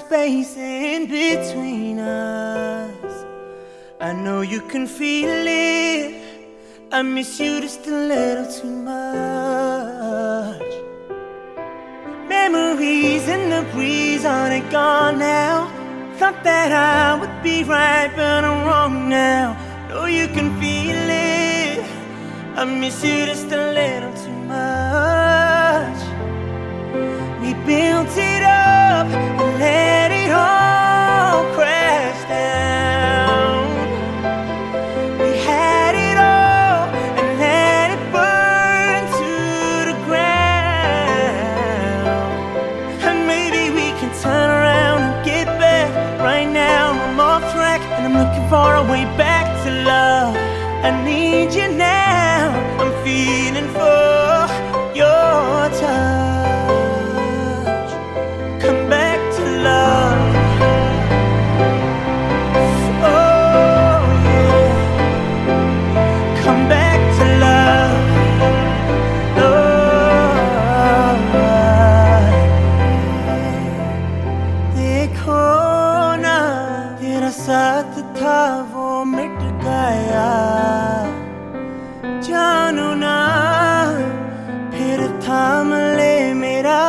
space in between us. I know you can feel it. I miss you just a little too much. Memories in the breeze, are they gone now? Thought that I would be right, but I'm wrong now. Know you can feel it. I miss you just a little for a way back to love. I need you now. I'm feeling for साथ था, वो मिट गया। जानो ना, फिर थाम ले मेरा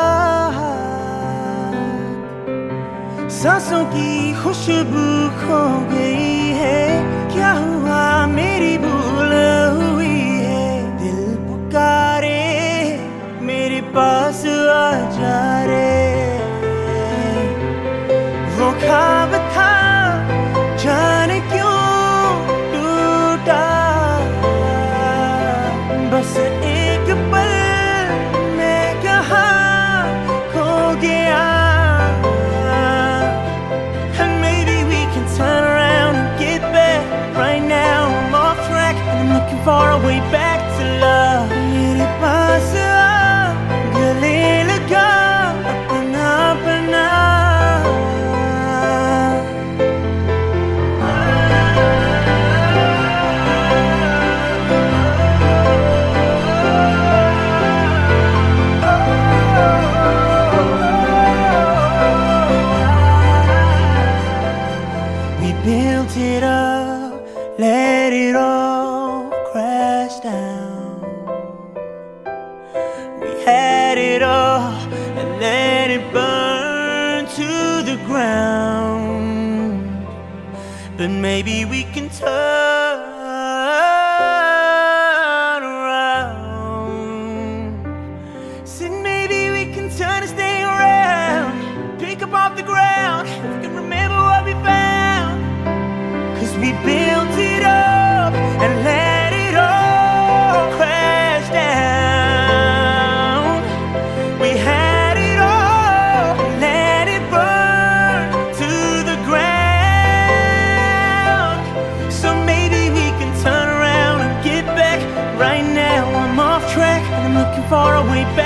सांसों की खुशबू खो गई है, क्या हुआ मेरी भूल हुई है? दिल पुकारे, मेरे पास आ जा रे। वो ख्वाब and maybe we can turn get back. Right now I'm off track and I'm looking for a way back crash down. We had it all and let it burn to the ground. But maybe we can turn around. Said maybe we can turn this thing around. Pick up off the ground. If we can remember what we found. Cause we built it up. for a week.